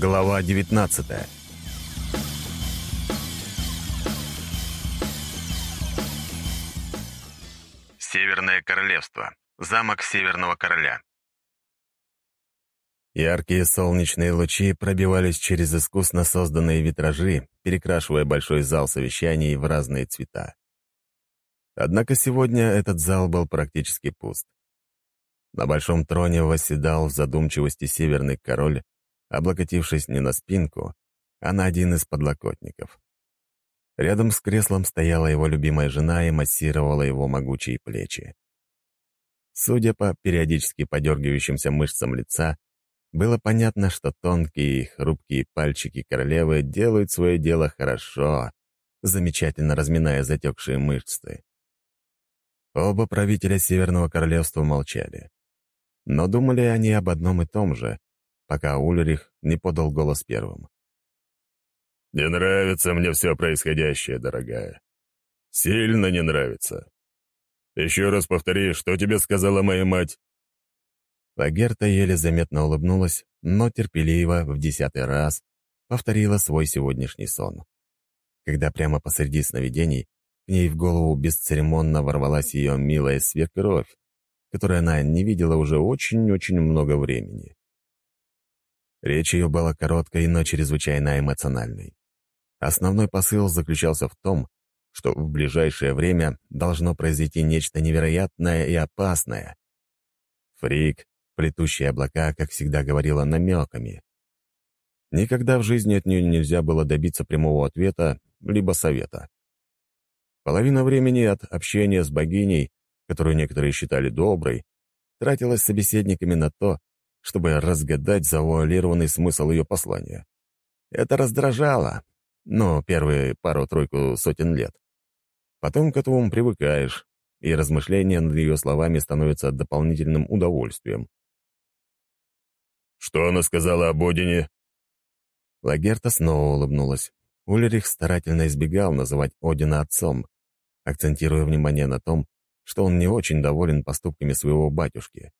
Глава 19 Северное королевство. Замок Северного короля. Яркие солнечные лучи пробивались через искусно созданные витражи, перекрашивая большой зал совещаний в разные цвета. Однако сегодня этот зал был практически пуст. На большом троне восседал в задумчивости северный король облокотившись не на спинку, а на один из подлокотников. Рядом с креслом стояла его любимая жена и массировала его могучие плечи. Судя по периодически подергивающимся мышцам лица, было понятно, что тонкие и хрупкие пальчики королевы делают свое дело хорошо, замечательно разминая затекшие мышцы. Оба правителя Северного Королевства молчали. Но думали они об одном и том же, пока Ульрих не подал голос первым. «Не нравится мне все происходящее, дорогая. Сильно не нравится. Еще раз повтори, что тебе сказала моя мать?» Лагерта еле заметно улыбнулась, но терпеливо в десятый раз повторила свой сегодняшний сон. Когда прямо посреди сновидений к ней в голову бесцеремонно ворвалась ее милая свекровь, которую она не видела уже очень-очень много времени. Речь ее была короткой, но чрезвычайно эмоциональной. Основной посыл заключался в том, что в ближайшее время должно произойти нечто невероятное и опасное. Фрик, плетущие облака, как всегда говорила намеками. Никогда в жизни от нее нельзя было добиться прямого ответа либо совета. Половина времени от общения с богиней, которую некоторые считали доброй, тратилась собеседниками на то, чтобы разгадать завуалированный смысл ее послания. Это раздражало, но первые пару-тройку сотен лет. Потом к этому привыкаешь, и размышления над ее словами становятся дополнительным удовольствием. «Что она сказала об Одине?» Лагерта снова улыбнулась. Ульрих старательно избегал называть Одина отцом, акцентируя внимание на том, что он не очень доволен поступками своего батюшки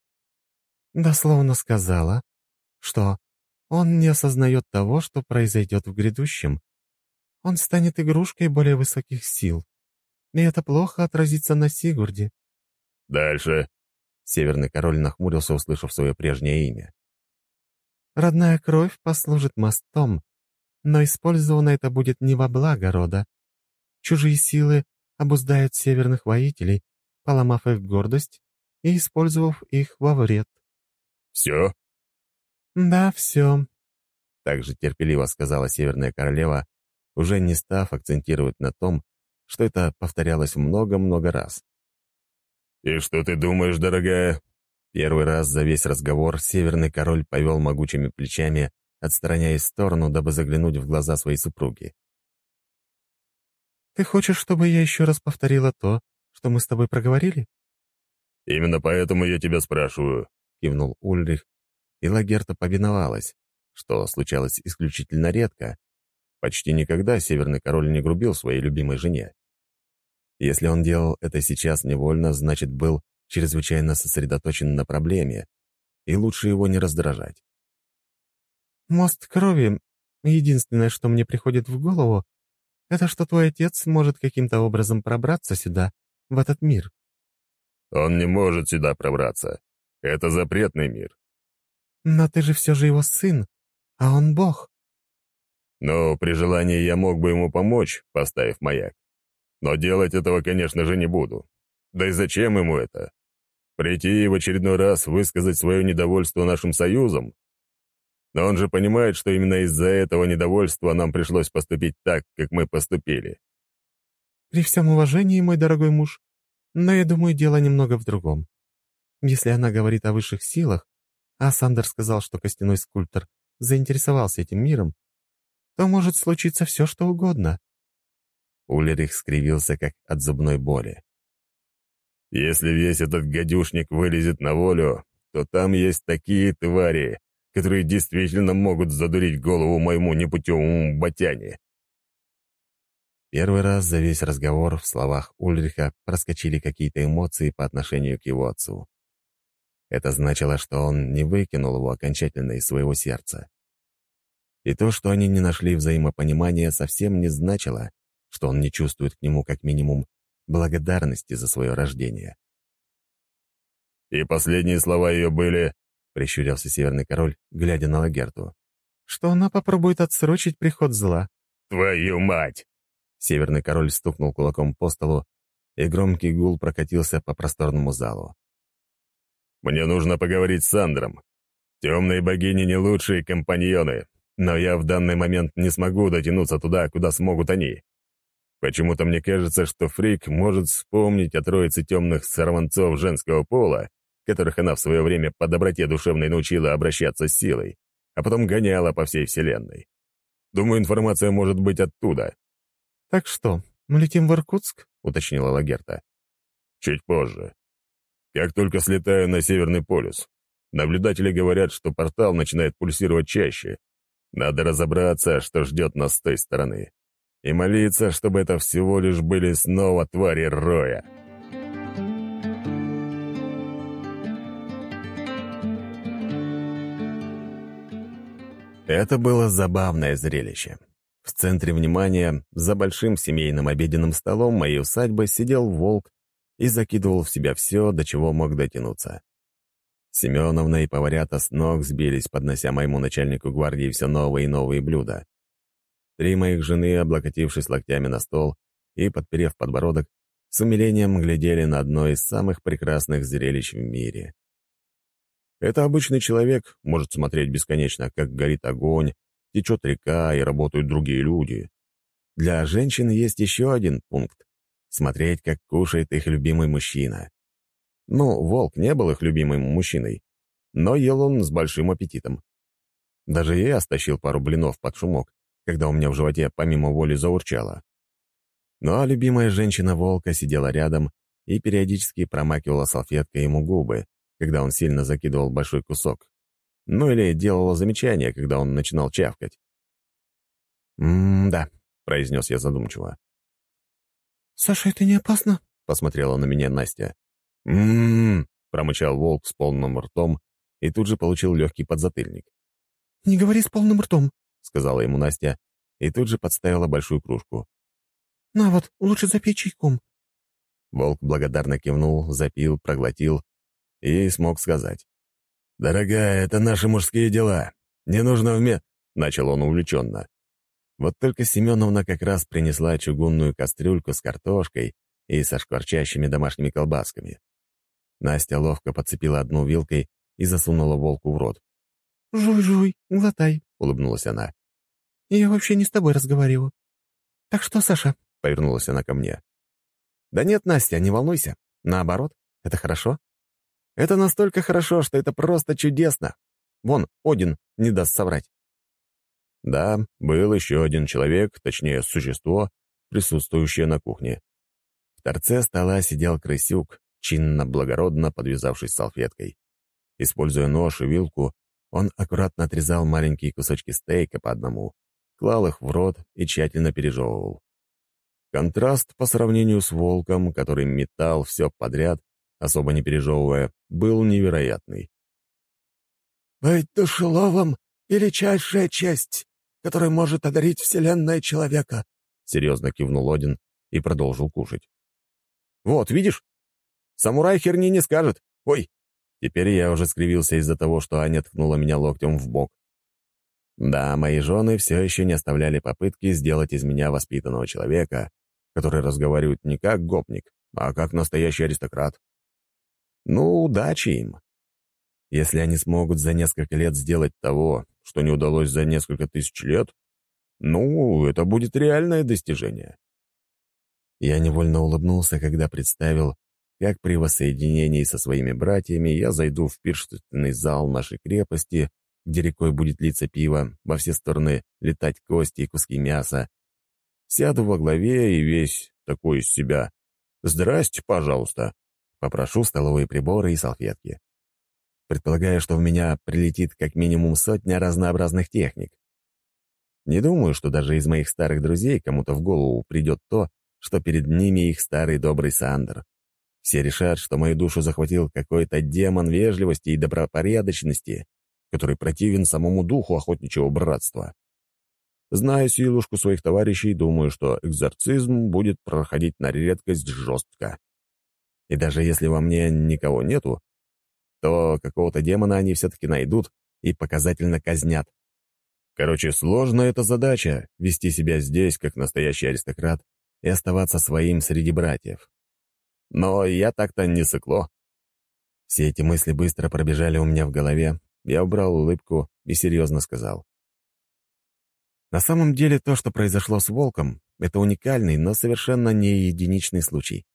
дословно сказала, что он не осознает того, что произойдет в грядущем. Он станет игрушкой более высоких сил, и это плохо отразится на Сигурде. «Дальше», — Северный король нахмурился, услышав свое прежнее имя. «Родная кровь послужит мостом, но использовано это будет не во благо рода. Чужие силы обуздают северных воителей, поломав их гордость и использовав их во вред. «Все?» «Да, все», — также терпеливо сказала Северная Королева, уже не став акцентировать на том, что это повторялось много-много раз. «И что ты думаешь, дорогая?» Первый раз за весь разговор Северный Король повел могучими плечами, отстраняясь в сторону, дабы заглянуть в глаза своей супруги. «Ты хочешь, чтобы я еще раз повторила то, что мы с тобой проговорили?» «Именно поэтому я тебя спрашиваю. — кивнул Ульрих, и Лагерта повиновалась, что случалось исключительно редко. Почти никогда Северный Король не грубил своей любимой жене. Если он делал это сейчас невольно, значит, был чрезвычайно сосредоточен на проблеме, и лучше его не раздражать. «Мост крови — единственное, что мне приходит в голову, это что твой отец может каким-то образом пробраться сюда, в этот мир». «Он не может сюда пробраться. Это запретный мир. Но ты же все же его сын, а он бог. Но при желании я мог бы ему помочь, поставив маяк. Но делать этого, конечно же, не буду. Да и зачем ему это? Прийти и в очередной раз высказать свое недовольство нашим союзом? Но он же понимает, что именно из-за этого недовольства нам пришлось поступить так, как мы поступили. При всем уважении, мой дорогой муж, но я думаю, дело немного в другом. Если она говорит о высших силах, а Сандер сказал, что костяной скульптор заинтересовался этим миром, то может случиться все, что угодно. Улерих скривился, как от зубной боли. «Если весь этот гадюшник вылезет на волю, то там есть такие твари, которые действительно могут задурить голову моему непутевому батяне». Первый раз за весь разговор в словах Ульриха проскочили какие-то эмоции по отношению к его отцу. Это значило, что он не выкинул его окончательно из своего сердца. И то, что они не нашли взаимопонимания, совсем не значило, что он не чувствует к нему как минимум благодарности за свое рождение. «И последние слова ее были...» — прищурился Северный Король, глядя на Лагерту. «Что она попробует отсрочить приход зла». «Твою мать!» Северный Король стукнул кулаком по столу, и громкий гул прокатился по просторному залу. «Мне нужно поговорить с Сандром. Темные богини не лучшие компаньоны, но я в данный момент не смогу дотянуться туда, куда смогут они. Почему-то мне кажется, что Фрик может вспомнить о троице темных сорванцов женского пола, которых она в свое время по доброте душевной научила обращаться с силой, а потом гоняла по всей Вселенной. Думаю, информация может быть оттуда. «Так что, мы летим в Иркутск?» — уточнила Лагерта. «Чуть позже. Как только слетаю на Северный полюс. Наблюдатели говорят, что портал начинает пульсировать чаще. Надо разобраться, что ждет нас с той стороны. И молиться, чтобы это всего лишь были снова твари Роя». Это было забавное зрелище. В центре внимания, за большим семейным обеденным столом моей усадьбы сидел волк и закидывал в себя все, до чего мог дотянуться. Семеновна и поварята с ног сбились, поднося моему начальнику гвардии все новые и новые блюда. Три моих жены, облокотившись локтями на стол и подперев подбородок, с умилением глядели на одно из самых прекрасных зрелищ в мире. Это обычный человек может смотреть бесконечно, как горит огонь, течет река и работают другие люди. Для женщин есть еще один пункт — смотреть, как кушает их любимый мужчина. Ну, волк не был их любимым мужчиной, но ел он с большим аппетитом. Даже я стащил пару блинов под шумок, когда у меня в животе помимо воли заурчало. Ну а любимая женщина волка сидела рядом и периодически промакивала салфеткой ему губы, когда он сильно закидывал большой кусок. Ну или делала замечание, когда он начинал чавкать. «М-да», — произнес я задумчиво. «Саша, это не опасно?» — посмотрела на меня Настя. «М-м-м», промычал волк с полным ртом и тут же получил легкий подзатыльник. «Не говори с полным ртом», — сказала ему Настя и тут же подставила большую кружку. «На вот, лучше запей чайком». Волк благодарно кивнул, запил, проглотил и смог сказать. «Дорогая, это наши мужские дела. Не нужно вме...» — начал он увлеченно. Вот только Семеновна как раз принесла чугунную кастрюльку с картошкой и со шкварчащими домашними колбасками. Настя ловко подцепила одну вилкой и засунула волку в рот. «Жуй-жуй, глотай», — улыбнулась она. «Я вообще не с тобой разговариваю. Так что, Саша?» — повернулась она ко мне. «Да нет, Настя, не волнуйся. Наоборот, это хорошо. Это настолько хорошо, что это просто чудесно. Вон, Один не даст соврать. Да, был еще один человек, точнее, существо, присутствующее на кухне. В торце стола сидел крысюк, чинно-благородно подвязавшись салфеткой. Используя нож и вилку, он аккуратно отрезал маленькие кусочки стейка по одному, клал их в рот и тщательно пережевывал. Контраст по сравнению с волком, который метал все подряд, особо не пережевывая, был невероятный. «Быть душеловом — величайшая честь, которая может одарить Вселенная человека», — серьезно кивнул Один и продолжил кушать. «Вот, видишь? Самурай херни не скажет. Ой!» Теперь я уже скривился из-за того, что Аня ткнула меня локтем в бок. Да, мои жены все еще не оставляли попытки сделать из меня воспитанного человека, который разговаривает не как гопник, а как настоящий аристократ. Ну, удачи им. Если они смогут за несколько лет сделать того, что не удалось за несколько тысяч лет, ну, это будет реальное достижение. Я невольно улыбнулся, когда представил, как при воссоединении со своими братьями я зайду в пиршественный зал нашей крепости, где рекой будет литься пиво, во все стороны летать кости и куски мяса. Сяду во главе и весь такой из себя. «Здрасте, пожалуйста. Попрошу столовые приборы и салфетки. Предполагаю, что в меня прилетит как минимум сотня разнообразных техник. Не думаю, что даже из моих старых друзей кому-то в голову придет то, что перед ними их старый добрый Сандер. Все решат, что мою душу захватил какой-то демон вежливости и добропорядочности, который противен самому духу охотничьего братства. Зная силушку своих товарищей, думаю, что экзорцизм будет проходить на редкость жестко. И даже если во мне никого нету, то какого-то демона они все-таки найдут и показательно казнят. Короче, сложная эта задача — вести себя здесь, как настоящий аристократ, и оставаться своим среди братьев. Но я так-то не сыкло. Все эти мысли быстро пробежали у меня в голове, я убрал улыбку и серьезно сказал. На самом деле то, что произошло с волком, это уникальный, но совершенно не единичный случай.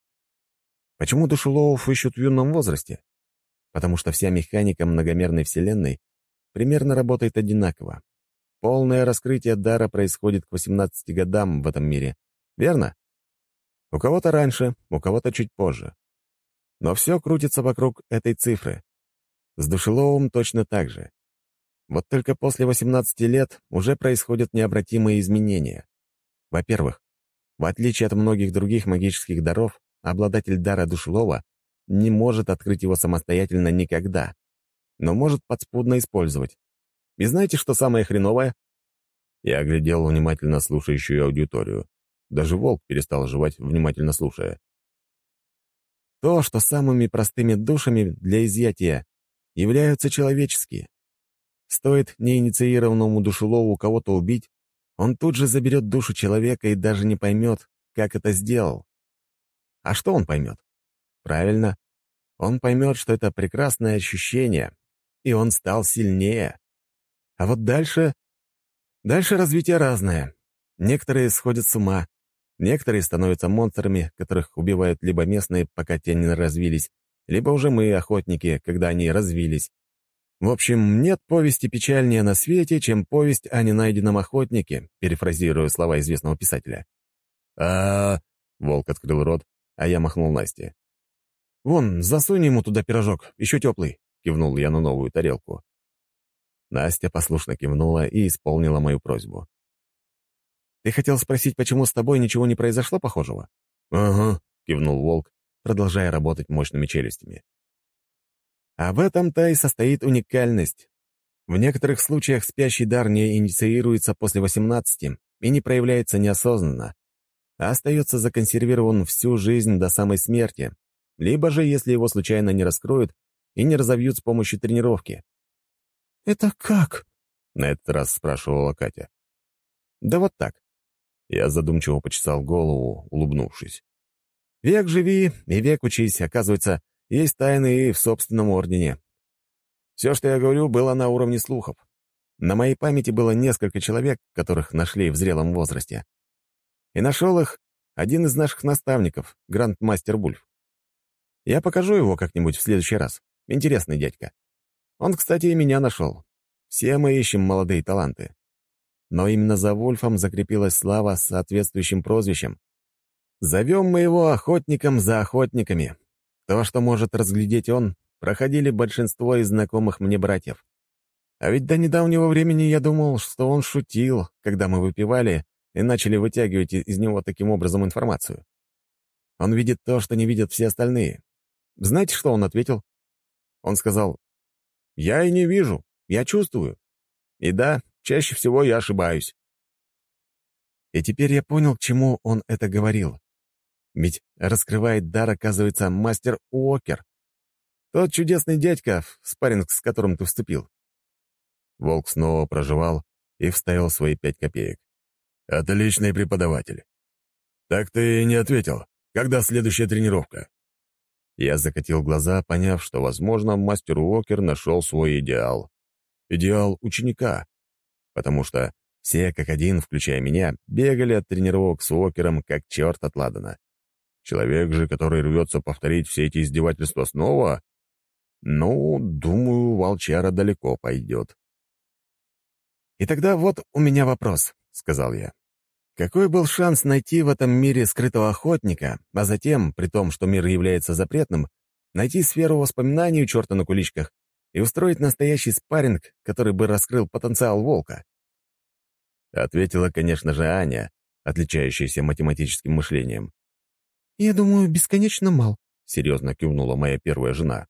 Почему душеловов ищут в юном возрасте? Потому что вся механика многомерной Вселенной примерно работает одинаково. Полное раскрытие дара происходит к 18 годам в этом мире, верно? У кого-то раньше, у кого-то чуть позже. Но все крутится вокруг этой цифры. С Душеловым точно так же. Вот только после 18 лет уже происходят необратимые изменения. Во-первых, в отличие от многих других магических даров, обладатель дара Душелова не может открыть его самостоятельно никогда, но может подспудно использовать. И знаете, что самое хреновое? Я оглядел внимательно слушающую аудиторию. Даже волк перестал жевать, внимательно слушая. То, что самыми простыми душами для изъятия являются человеческие. Стоит неинициированному душелову кого-то убить, он тут же заберет душу человека и даже не поймет, как это сделал. А что он поймет? Правильно, он поймет, что это прекрасное ощущение, и он стал сильнее. А вот дальше... Дальше развитие разное. Некоторые сходят с ума, некоторые становятся монстрами, которых убивают либо местные, пока те не развились, либо уже мы, охотники, когда они развились. В общем, нет повести печальнее на свете, чем повесть о ненайденном охотнике, перефразируя слова известного писателя. а, Волк открыл рот, а я махнул Насте. «Вон, засунь ему туда пирожок, еще теплый», — кивнул я на новую тарелку. Настя послушно кивнула и исполнила мою просьбу. «Ты хотел спросить, почему с тобой ничего не произошло похожего?» «Ага», — кивнул Волк, продолжая работать мощными челюстями. А в этом-то и состоит уникальность. В некоторых случаях спящий дар не инициируется после 18 и не проявляется неосознанно, а остается законсервирован всю жизнь до самой смерти, либо же, если его случайно не раскроют и не разовьют с помощью тренировки. «Это как?» — на этот раз спрашивала Катя. «Да вот так». Я задумчиво почесал голову, улыбнувшись. «Век живи и век учись, оказывается, есть тайны и в собственном ордене. Все, что я говорю, было на уровне слухов. На моей памяти было несколько человек, которых нашли в зрелом возрасте. И нашел их один из наших наставников, грандмастер Бульф. Я покажу его как-нибудь в следующий раз. Интересный дядька. Он, кстати, и меня нашел. Все мы ищем молодые таланты. Но именно за Вульфом закрепилась слава с соответствующим прозвищем. Зовем мы его охотником за охотниками, то, что может разглядеть он, проходили большинство из знакомых мне братьев. А ведь до недавнего времени я думал, что он шутил, когда мы выпивали и начали вытягивать из него таким образом информацию. Он видит то, что не видят все остальные. Знаете, что он ответил? Он сказал, «Я и не вижу, я чувствую. И да, чаще всего я ошибаюсь». И теперь я понял, к чему он это говорил. Ведь раскрывает дар, оказывается, мастер Уокер. Тот чудесный дядька, спарринг с которым ты вступил. Волк снова проживал и вставил свои пять копеек. «Отличный преподаватель. Так ты не ответил. Когда следующая тренировка?» Я закатил глаза, поняв, что, возможно, мастер Уокер нашел свой идеал. Идеал ученика. Потому что все, как один, включая меня, бегали от тренировок с Уокером, как черт от Ладана. Человек же, который рвется повторить все эти издевательства снова, ну, думаю, волчара далеко пойдет. «И тогда вот у меня вопрос», — сказал я. «Какой был шанс найти в этом мире скрытого охотника, а затем, при том, что мир является запретным, найти сферу воспоминаний у черта на куличках и устроить настоящий спарринг, который бы раскрыл потенциал волка?» Ответила, конечно же, Аня, отличающаяся математическим мышлением. «Я думаю, бесконечно мал», — серьезно кивнула моя первая жена.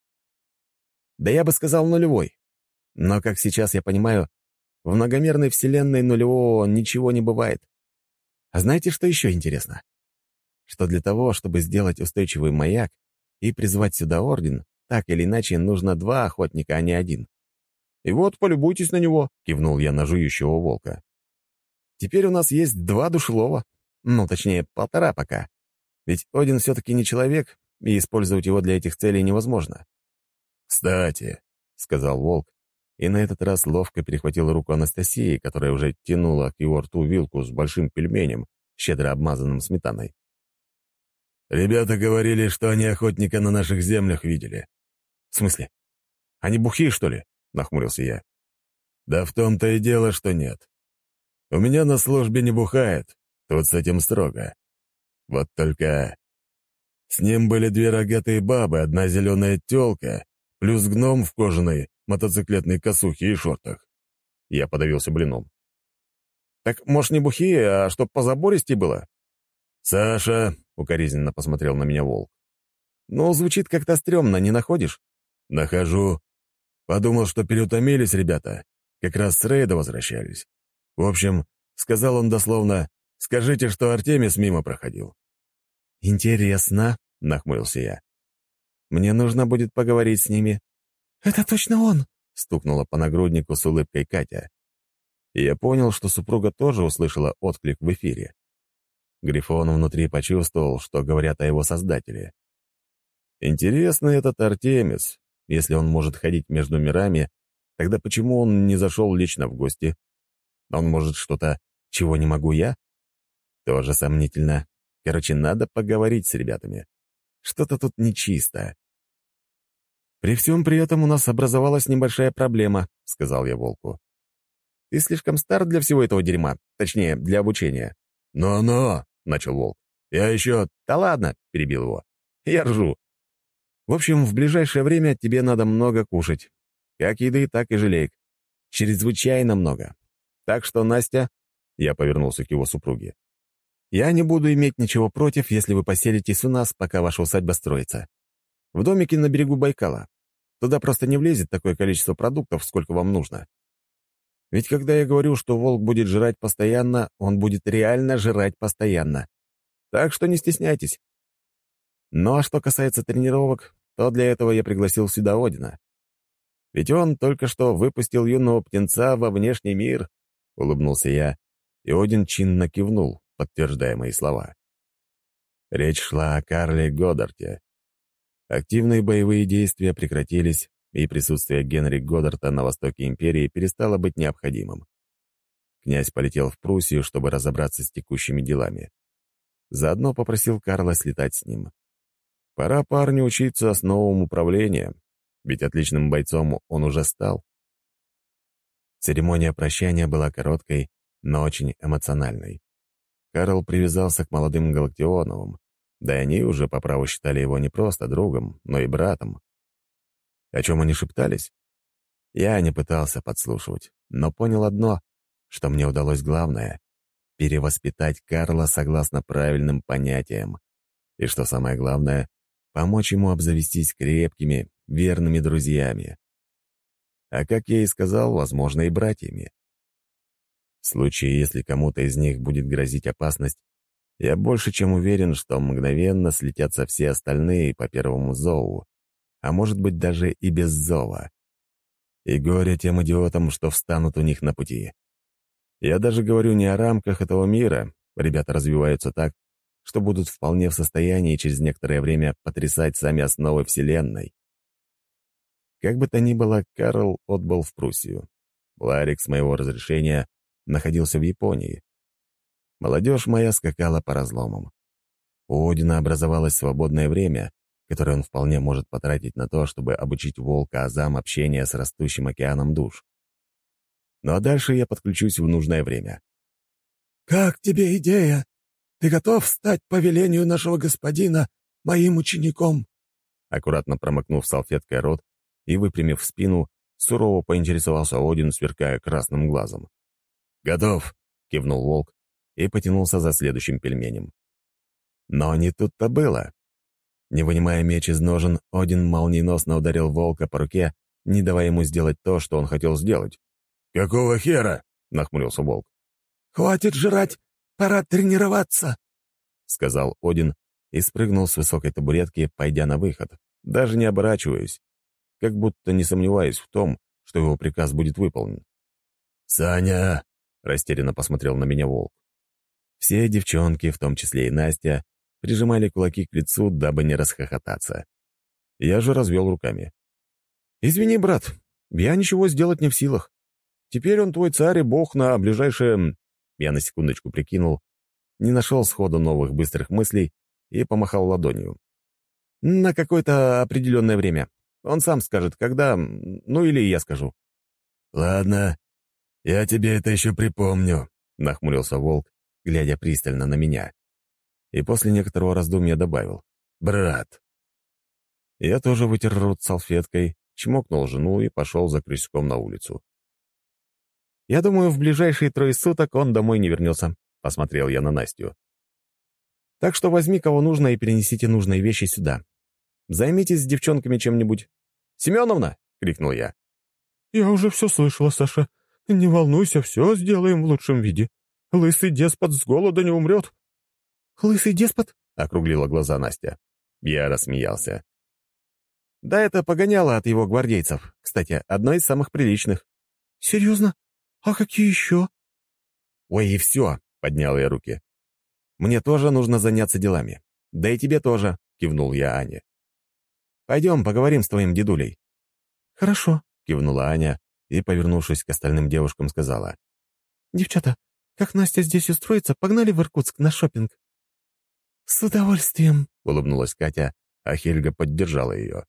«Да я бы сказал нулевой. Но, как сейчас я понимаю, в многомерной вселенной нулевого ничего не бывает. А знаете, что еще интересно? Что для того, чтобы сделать устойчивый маяк и призвать сюда орден, так или иначе нужно два охотника, а не один. «И вот, полюбуйтесь на него», — кивнул я на жующего волка. «Теперь у нас есть два душелова. Ну, точнее, полтора пока. Ведь Один все-таки не человек, и использовать его для этих целей невозможно». «Кстати», — сказал волк, и на этот раз ловко перехватил руку Анастасии, которая уже тянула к его рту вилку с большим пельменем, щедро обмазанным сметаной. «Ребята говорили, что они охотника на наших землях видели». «В смысле? Они бухие, что ли?» — нахмурился я. «Да в том-то и дело, что нет. У меня на службе не бухает, тут с этим строго. Вот только с ним были две рогатые бабы, одна зеленая тёлка, плюс гном в кожаной мотоциклетной косухе и шортах. Я подавился блином. «Так, может, не бухие, а чтоб позабористей было?» «Саша», — укоризненно посмотрел на меня волк. «Ну, звучит как-то стрёмно, не находишь?» «Нахожу. Подумал, что переутомились ребята. Как раз с рейда возвращались. В общем, сказал он дословно, «Скажите, что Артемис мимо проходил». «Интересно», — нахмурился я. «Мне нужно будет поговорить с ними». «Это точно он!» — стукнула по нагруднику с улыбкой Катя. И я понял, что супруга тоже услышала отклик в эфире. Грифон внутри почувствовал, что говорят о его создателе. Интересно этот Артемис, если он может ходить между мирами, тогда почему он не зашел лично в гости? Он может что-то, чего не могу я? Тоже сомнительно. Короче, надо поговорить с ребятами. Что-то тут нечисто. «При всем при этом у нас образовалась небольшая проблема», — сказал я Волку. «Ты слишком стар для всего этого дерьма, точнее, для обучения». «Но-но», — начал Волк, — «я еще...» «Да ладно», — перебил его. «Я ржу. В общем, в ближайшее время тебе надо много кушать. Как еды, так и желейк. Чрезвычайно много. Так что, Настя, я повернулся к его супруге, я не буду иметь ничего против, если вы поселитесь у нас, пока ваша усадьба строится. В домике на берегу Байкала. Туда просто не влезет такое количество продуктов, сколько вам нужно. Ведь когда я говорю, что волк будет жрать постоянно, он будет реально жрать постоянно. Так что не стесняйтесь. Ну а что касается тренировок, то для этого я пригласил сюда Одина. Ведь он только что выпустил юного птенца во внешний мир, — улыбнулся я, и Один чинно кивнул, подтверждая мои слова. Речь шла о Карле Годдарте. Активные боевые действия прекратились, и присутствие Генри Годдарта на востоке империи перестало быть необходимым. Князь полетел в Пруссию, чтобы разобраться с текущими делами. Заодно попросил Карла слетать с ним. Пора парню учиться основам управления, ведь отличным бойцом он уже стал. Церемония прощания была короткой, но очень эмоциональной. Карл привязался к молодым Галактионовым, да и они уже по праву считали его не просто другом, но и братом. О чем они шептались? Я не пытался подслушивать, но понял одно, что мне удалось главное — перевоспитать Карла согласно правильным понятиям. И что самое главное, помочь ему обзавестись крепкими, верными друзьями. А как я и сказал, возможно, и братьями. В случае, если кому-то из них будет грозить опасность, я больше чем уверен, что мгновенно слетятся все остальные по первому зову, а может быть даже и без зова. И горе тем идиотам, что встанут у них на пути. Я даже говорю не о рамках этого мира, ребята развиваются так, что будут вполне в состоянии через некоторое время потрясать сами основы Вселенной. Как бы то ни было, Карл отбыл в Пруссию. Ларик с моего разрешения находился в Японии. Молодежь моя скакала по разломам. У Одина образовалось свободное время, которое он вполне может потратить на то, чтобы обучить волка азам общения с растущим океаном душ. Ну а дальше я подключусь в нужное время. «Как тебе идея?» Ты готов стать по велению нашего господина моим учеником?» Аккуратно промокнув салфеткой рот и выпрямив спину, сурово поинтересовался Один, сверкая красным глазом. «Готов!» — кивнул волк и потянулся за следующим пельменем. Но не тут-то было. Не вынимая меч из ножен, Один молниеносно ударил волка по руке, не давая ему сделать то, что он хотел сделать. «Какого хера?» — нахмурился волк. «Хватит жрать, пора тренироваться», — сказал Один и спрыгнул с высокой табуретки, пойдя на выход, даже не оборачиваясь, как будто не сомневаясь в том, что его приказ будет выполнен. «Саня!» — растерянно посмотрел на меня волк. Все девчонки, в том числе и Настя, прижимали кулаки к лицу, дабы не расхохотаться. Я же развел руками. «Извини, брат, я ничего сделать не в силах. Теперь он твой царь и бог на ближайшее...» Я на секундочку прикинул, не нашел сходу новых быстрых мыслей и помахал ладонью. «На какое-то определенное время. Он сам скажет, когда... Ну или я скажу». «Ладно, я тебе это еще припомню», — нахмурился волк, глядя пристально на меня. И после некоторого раздумья добавил. «Брат». Я тоже вытер рот салфеткой, чмокнул жену и пошел за крючком на улицу. «Я думаю, в ближайшие трое суток он домой не вернется», — посмотрел я на Настю. «Так что возьми кого нужно и перенесите нужные вещи сюда. Займитесь с девчонками чем-нибудь. Семеновна!» — крикнул я. «Я уже все слышала, Саша. Не волнуйся, все сделаем в лучшем виде. Лысый деспот с голода не умрет». «Лысый деспот?» — округлила глаза Настя. Я рассмеялся. Да, это погоняло от его гвардейцев. Кстати, одно из самых приличных. «Серьезно? А какие еще?» «Ой, и все», — поднял я руки. «Мне тоже нужно заняться делами. Да и тебе тоже», — кивнул я Ане. «Пойдем, поговорим с твоим дедулей». «Хорошо», — кивнула Аня и, повернувшись к остальным девушкам, сказала. «Девчата, как Настя здесь устроится, погнали в Иркутск на шопинг. «С удовольствием», — улыбнулась Катя, а Хельга поддержала ее.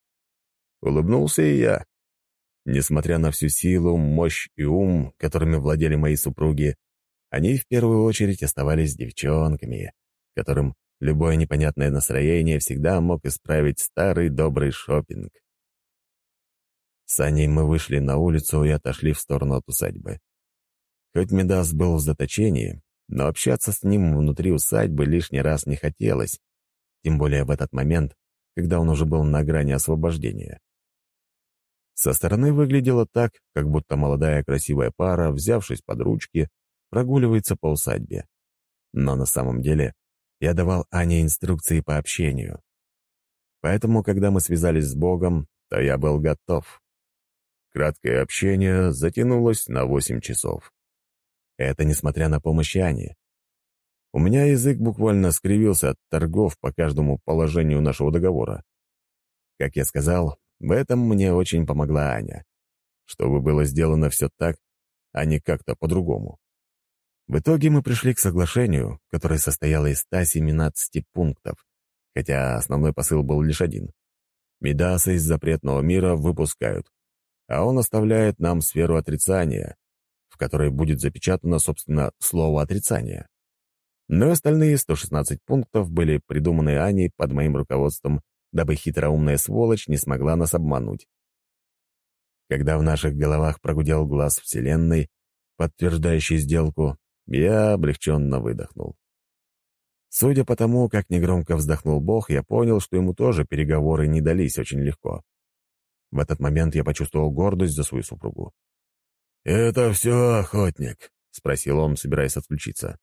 Улыбнулся и я. Несмотря на всю силу, мощь и ум, которыми владели мои супруги, они в первую очередь оставались девчонками, которым любое непонятное настроение всегда мог исправить старый добрый шопинг. С Аней мы вышли на улицу и отошли в сторону от усадьбы. Хоть Медас был в заточении, но общаться с ним внутри усадьбы лишний раз не хотелось, тем более в этот момент, когда он уже был на грани освобождения. Со стороны выглядело так, как будто молодая красивая пара, взявшись под ручки, прогуливается по усадьбе. Но на самом деле я давал Ане инструкции по общению. Поэтому, когда мы связались с Богом, то я был готов. Краткое общение затянулось на восемь часов. Это несмотря на помощь Ани. У меня язык буквально скривился от торгов по каждому положению нашего договора. Как я сказал, в этом мне очень помогла Аня. Чтобы было сделано все так, а не как-то по-другому. В итоге мы пришли к соглашению, которое состояло из 117 пунктов, хотя основной посыл был лишь один. Медаса из запретного мира выпускают, а он оставляет нам сферу отрицания, в которой будет запечатано, собственно, слово отрицания. Но остальные 116 пунктов были придуманы Аней под моим руководством дабы хитроумная сволочь не смогла нас обмануть. Когда в наших головах прогудел глаз Вселенной, подтверждающий сделку, я облегченно выдохнул. Судя по тому, как негромко вздохнул Бог, я понял, что ему тоже переговоры не дались очень легко. В этот момент я почувствовал гордость за свою супругу. «Это все, охотник?» — спросил он, собираясь отключиться.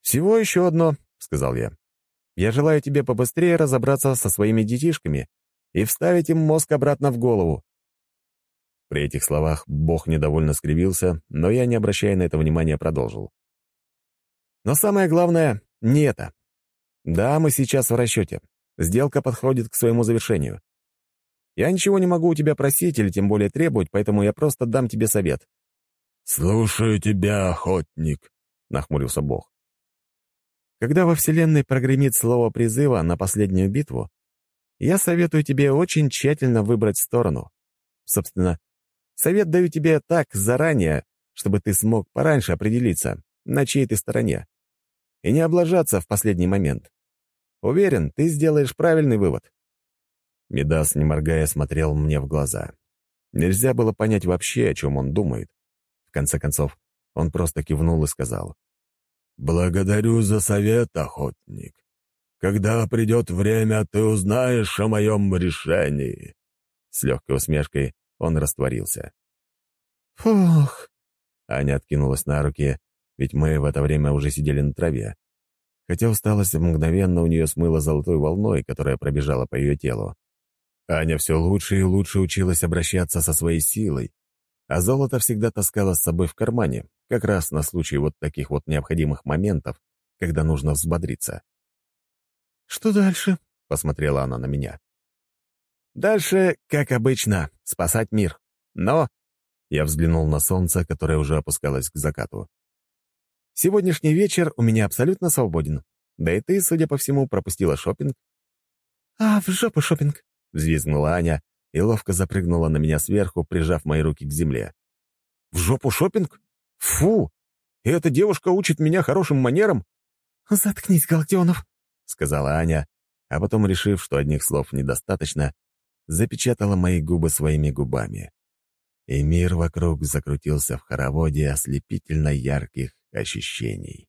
«Всего еще одно», — сказал я. Я желаю тебе побыстрее разобраться со своими детишками и вставить им мозг обратно в голову». При этих словах Бог недовольно скривился, но я, не обращая на это внимания, продолжил. «Но самое главное — не это. Да, мы сейчас в расчете. Сделка подходит к своему завершению. Я ничего не могу у тебя просить или тем более требовать, поэтому я просто дам тебе совет». «Слушаю тебя, охотник», — нахмурился Бог. Когда во Вселенной прогремит слово призыва на последнюю битву, я советую тебе очень тщательно выбрать сторону. Собственно, совет даю тебе так заранее, чтобы ты смог пораньше определиться, на чьей ты стороне, и не облажаться в последний момент. Уверен, ты сделаешь правильный вывод». Медас, не моргая, смотрел мне в глаза. Нельзя было понять вообще, о чем он думает. В конце концов, он просто кивнул и сказал. «Благодарю за совет, охотник. Когда придет время, ты узнаешь о моем решении». С легкой усмешкой он растворился. «Фух!» Аня откинулась на руки, ведь мы в это время уже сидели на траве. Хотя усталость мгновенно у нее смыла золотой волной, которая пробежала по ее телу. Аня все лучше и лучше училась обращаться со своей силой, а золото всегда таскала с собой в кармане, как раз на случай вот таких вот необходимых моментов, когда нужно взбодриться. «Что дальше?» — посмотрела она на меня. «Дальше, как обычно, спасать мир. Но...» — я взглянул на солнце, которое уже опускалось к закату. «Сегодняшний вечер у меня абсолютно свободен. Да и ты, судя по всему, пропустила шопинг. «А, в жопу шопинг!» — взвизгнула Аня и ловко запрыгнула на меня сверху, прижав мои руки к земле. «В жопу шопинг? Фу! И эта девушка учит меня хорошим манерам?» «Заткнись, Галактионов!» — сказала Аня, а потом, решив, что одних слов недостаточно, запечатала мои губы своими губами. И мир вокруг закрутился в хороводе ослепительно ярких ощущений.